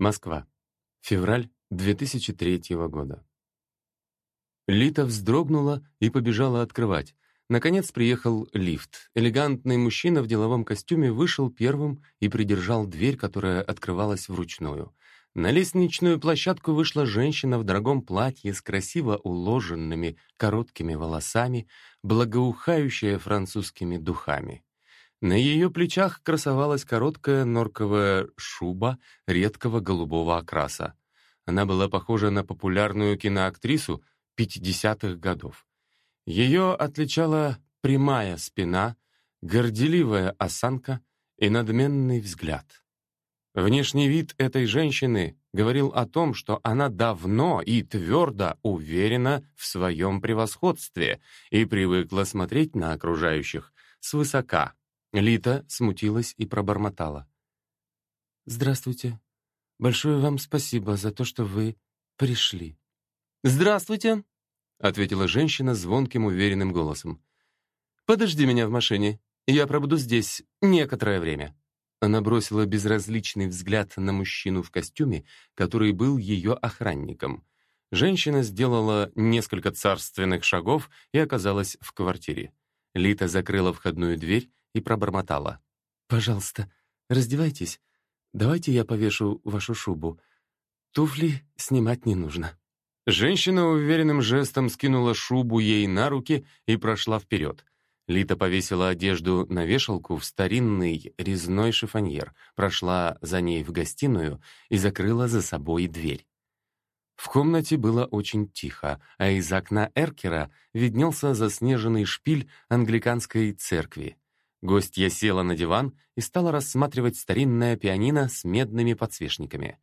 Москва. Февраль 2003 года. Лита вздрогнула и побежала открывать. Наконец приехал лифт. Элегантный мужчина в деловом костюме вышел первым и придержал дверь, которая открывалась вручную. На лестничную площадку вышла женщина в дорогом платье с красиво уложенными короткими волосами, благоухающая французскими духами. На ее плечах красовалась короткая норковая шуба редкого голубого окраса. Она была похожа на популярную киноактрису 50-х годов. Ее отличала прямая спина, горделивая осанка и надменный взгляд. Внешний вид этой женщины говорил о том, что она давно и твердо уверена в своем превосходстве и привыкла смотреть на окружающих свысока, Лита смутилась и пробормотала. «Здравствуйте. Большое вам спасибо за то, что вы пришли». «Здравствуйте», — ответила женщина звонким уверенным голосом. «Подожди меня в машине. Я пробуду здесь некоторое время». Она бросила безразличный взгляд на мужчину в костюме, который был ее охранником. Женщина сделала несколько царственных шагов и оказалась в квартире. Лита закрыла входную дверь и пробормотала. «Пожалуйста, раздевайтесь. Давайте я повешу вашу шубу. Туфли снимать не нужно». Женщина уверенным жестом скинула шубу ей на руки и прошла вперед. Лита повесила одежду на вешалку в старинный резной шифоньер, прошла за ней в гостиную и закрыла за собой дверь. В комнате было очень тихо, а из окна Эркера виднелся заснеженный шпиль англиканской церкви. Гостья села на диван и стала рассматривать старинное пианино с медными подсвечниками.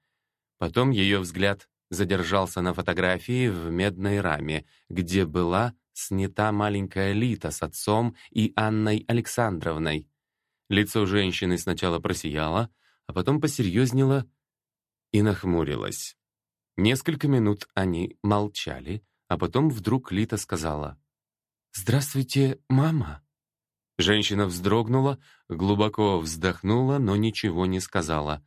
Потом ее взгляд задержался на фотографии в медной раме, где была снята маленькая Лита с отцом и Анной Александровной. Лицо женщины сначала просияло, а потом посерьезнело и нахмурилось. Несколько минут они молчали, а потом вдруг Лита сказала «Здравствуйте, мама». Женщина вздрогнула, глубоко вздохнула, но ничего не сказала.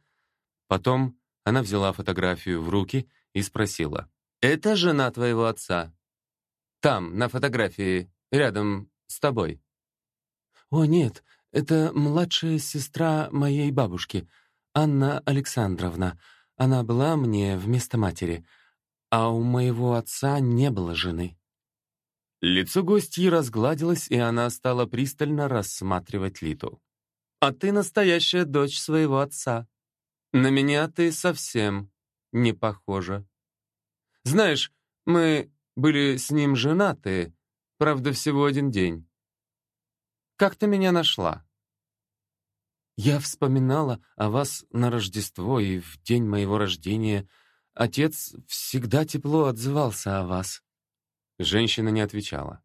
Потом она взяла фотографию в руки и спросила. «Это жена твоего отца? Там, на фотографии, рядом с тобой?» «О, нет, это младшая сестра моей бабушки, Анна Александровна. Она была мне вместо матери, а у моего отца не было жены». Лицо гостьи разгладилось, и она стала пристально рассматривать Литу. «А ты настоящая дочь своего отца. На меня ты совсем не похожа. Знаешь, мы были с ним женаты, правда, всего один день. Как ты меня нашла?» «Я вспоминала о вас на Рождество и в день моего рождения. Отец всегда тепло отзывался о вас». Женщина не отвечала.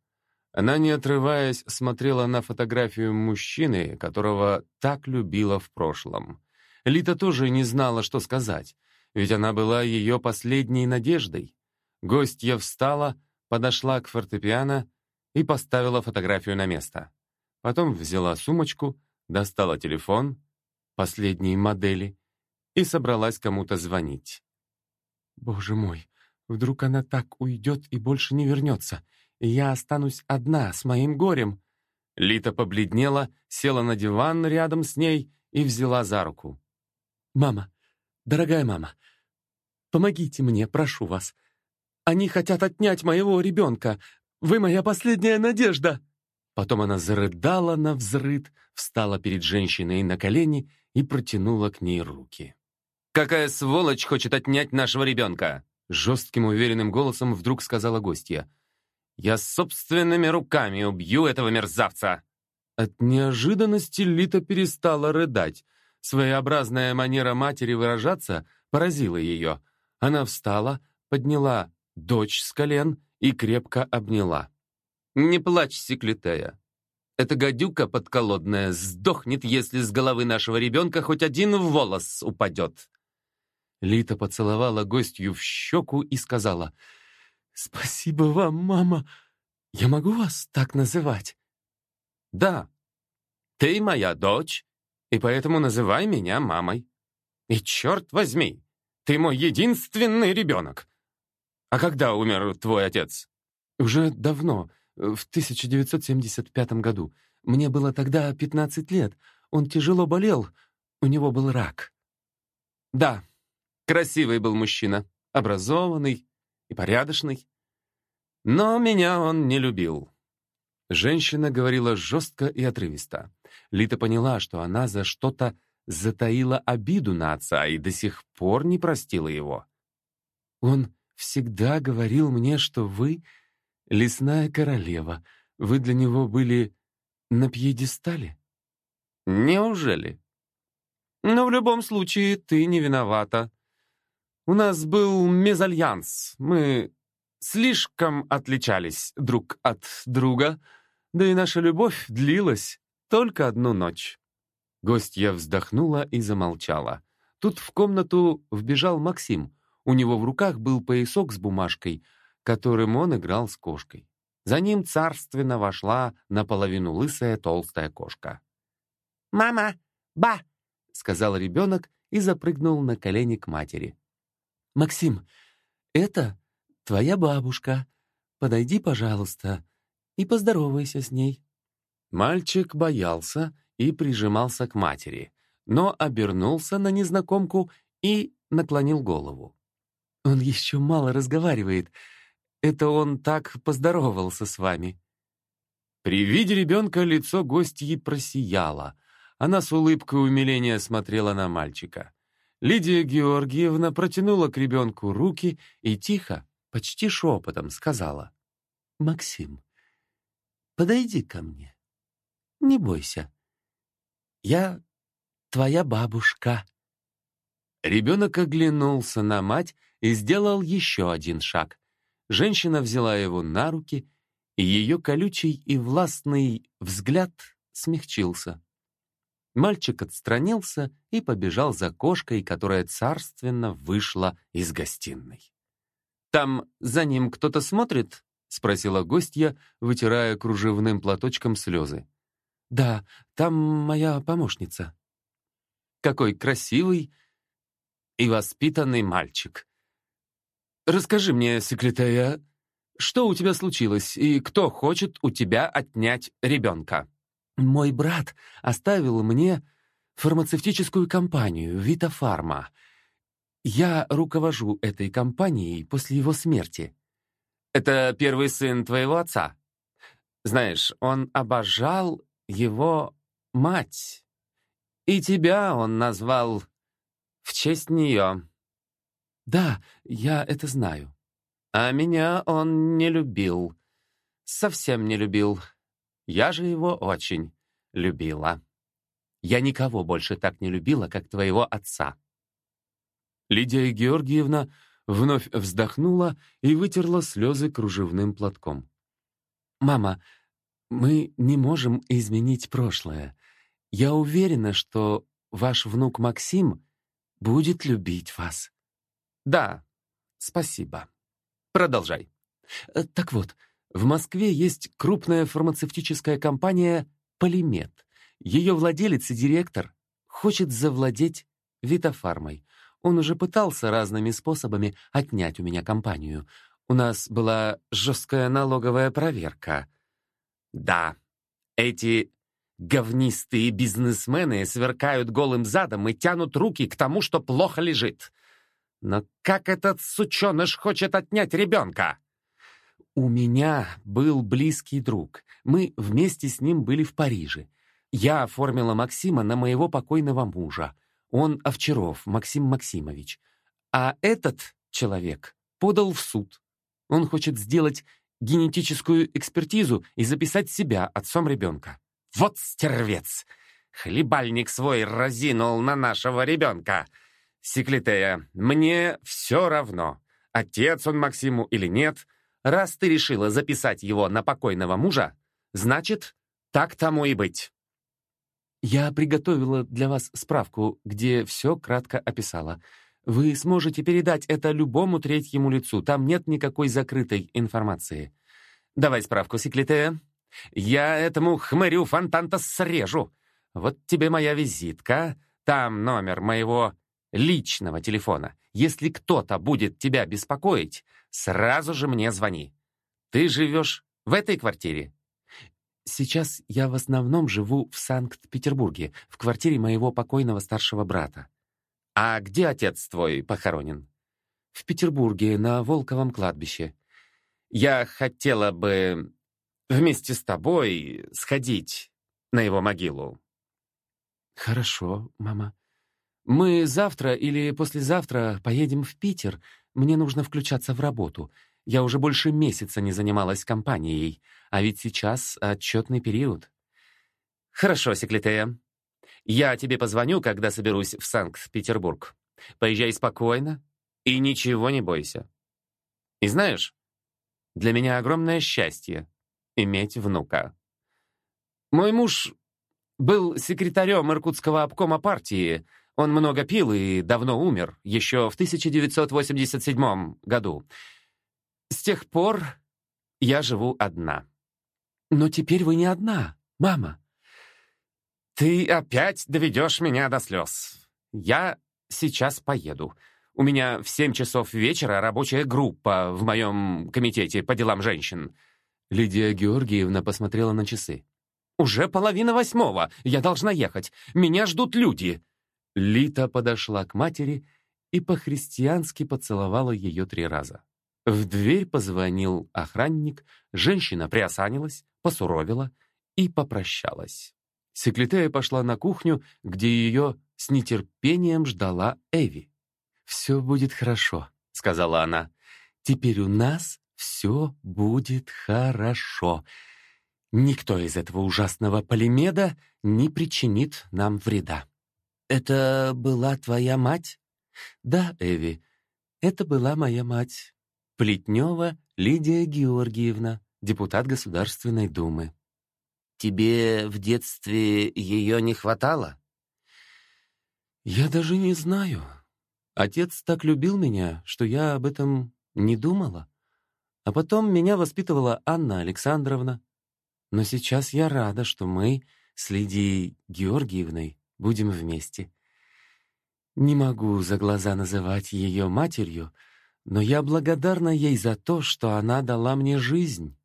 Она, не отрываясь, смотрела на фотографию мужчины, которого так любила в прошлом. Лита тоже не знала, что сказать, ведь она была ее последней надеждой. Гостья встала, подошла к фортепиано и поставила фотографию на место. Потом взяла сумочку, достала телефон, последней модели, и собралась кому-то звонить. «Боже мой, Вдруг она так уйдет и больше не вернется, и я останусь одна с моим горем». Лита побледнела, села на диван рядом с ней и взяла за руку. «Мама, дорогая мама, помогите мне, прошу вас. Они хотят отнять моего ребенка. Вы моя последняя надежда!» Потом она зарыдала на взрыд, встала перед женщиной на колени и протянула к ней руки. «Какая сволочь хочет отнять нашего ребенка?» Жестким уверенным голосом вдруг сказала гостья. «Я собственными руками убью этого мерзавца!» От неожиданности Лита перестала рыдать. Своеобразная манера матери выражаться поразила ее. Она встала, подняла дочь с колен и крепко обняла. «Не плачь, Секлитея. Эта гадюка подколодная сдохнет, если с головы нашего ребенка хоть один волос упадет. Лита поцеловала гостью в щеку и сказала, «Спасибо вам, мама. Я могу вас так называть?» «Да. Ты моя дочь, и поэтому называй меня мамой. И черт возьми, Ты мой единственный ребенок. А когда умер твой отец? Уже давно, в 1975 году. Мне было тогда 15 лет. Он тяжело болел. У него был рак. Да, красивый был мужчина, образованный и порядочный. Но меня он не любил. Женщина говорила жестко и отрывисто. Лита поняла, что она за что-то затаила обиду на отца и до сих пор не простила его. «Он всегда говорил мне, что вы — лесная королева. Вы для него были на пьедестале?» «Неужели?» «Но в любом случае ты не виновата. У нас был мезальянс. Мы слишком отличались друг от друга, да и наша любовь длилась только одну ночь». Гостья вздохнула и замолчала. Тут в комнату вбежал Максим. У него в руках был поясок с бумажкой, которым он играл с кошкой. За ним царственно вошла наполовину лысая толстая кошка. «Мама! Ба!» — сказал ребенок и запрыгнул на колени к матери. «Максим, это твоя бабушка. Подойди, пожалуйста, и поздоровайся с ней». Мальчик боялся и прижимался к матери, но обернулся на незнакомку и наклонил голову. «Он еще мало разговаривает. Это он так поздоровался с вами». При виде ребенка лицо гостьи просияло. Она с улыбкой умиления смотрела на мальчика. Лидия Георгиевна протянула к ребенку руки и тихо, почти шепотом сказала. «Максим, подойди ко мне. Не бойся. Я твоя бабушка». Ребенок оглянулся на мать и сделал еще один шаг. Женщина взяла его на руки, и ее колючий и властный взгляд смягчился. Мальчик отстранился и побежал за кошкой, которая царственно вышла из гостиной. «Там за ним кто-то смотрит?» — спросила гостья, вытирая кружевным платочком слезы. «Да, там моя помощница». «Какой красивый и воспитанный мальчик!» «Расскажи мне, секретаря, что у тебя случилось и кто хочет у тебя отнять ребенка?» «Мой брат оставил мне фармацевтическую компанию «Витафарма». Я руковожу этой компанией после его смерти». «Это первый сын твоего отца?» «Знаешь, он обожал его мать, и тебя он назвал в честь нее». «Да, я это знаю». «А меня он не любил. Совсем не любил. Я же его очень любила. Я никого больше так не любила, как твоего отца». Лидия Георгиевна вновь вздохнула и вытерла слезы кружевным платком. «Мама, мы не можем изменить прошлое. Я уверена, что ваш внук Максим будет любить вас». «Да, спасибо. Продолжай». Э, «Так вот, в Москве есть крупная фармацевтическая компания «Полимет». Ее владелец и директор хочет завладеть Витофармой. Он уже пытался разными способами отнять у меня компанию. У нас была жесткая налоговая проверка. Да, эти говнистые бизнесмены сверкают голым задом и тянут руки к тому, что плохо лежит. Но как этот сученыш хочет отнять ребенка? У меня был близкий друг. Мы вместе с ним были в Париже. Я оформила Максима на моего покойного мужа. Он Овчаров, Максим Максимович. А этот человек подал в суд. Он хочет сделать генетическую экспертизу и записать себя отцом ребенка. Вот стервец! Хлебальник свой разинул на нашего ребенка. Секлитея, мне все равно, отец он Максиму или нет. Раз ты решила записать его на покойного мужа, значит, так тому и быть. Я приготовила для вас справку, где все кратко описала. Вы сможете передать это любому третьему лицу, там нет никакой закрытой информации. Давай справку, Секлитея. Я этому хмырю фонтанта срежу. Вот тебе моя визитка, там номер моего личного телефона. Если кто-то будет тебя беспокоить, сразу же мне звони. Ты живешь в этой квартире?» «Сейчас я в основном живу в Санкт-Петербурге, в квартире моего покойного старшего брата». «А где отец твой похоронен?» «В Петербурге, на Волковом кладбище». «Я хотела бы вместе с тобой сходить на его могилу». «Хорошо, мама. Мы завтра или послезавтра поедем в Питер. Мне нужно включаться в работу. Я уже больше месяца не занималась компанией, а ведь сейчас отчетный период». «Хорошо, Секлитея. Я тебе позвоню, когда соберусь в Санкт-Петербург. Поезжай спокойно и ничего не бойся. И знаешь, для меня огромное счастье иметь внука. Мой муж был секретарем Иркутского обкома партии. Он много пил и давно умер, еще в 1987 году. С тех пор я живу одна. Но теперь вы не одна, мама. Ты опять доведешь меня до слез. Я сейчас поеду. У меня в семь часов вечера рабочая группа в моем комитете по делам женщин. Лидия Георгиевна посмотрела на часы. «Уже половина восьмого. Я должна ехать. Меня ждут люди». Лита подошла к матери и по-христиански поцеловала ее три раза. В дверь позвонил охранник, женщина приосанилась, посуровила и попрощалась. Секлитея пошла на кухню, где ее с нетерпением ждала Эви. «Все будет хорошо», — сказала она. «Теперь у нас все будет хорошо. Никто из этого ужасного полимеда не причинит нам вреда. Это была твоя мать? Да, Эви, это была моя мать. Плетнева Лидия Георгиевна, депутат Государственной Думы. Тебе в детстве ее не хватало? Я даже не знаю. Отец так любил меня, что я об этом не думала. А потом меня воспитывала Анна Александровна. Но сейчас я рада, что мы с Лидией Георгиевной будем вместе. Не могу за глаза называть ее матерью, но я благодарна ей за то, что она дала мне жизнь.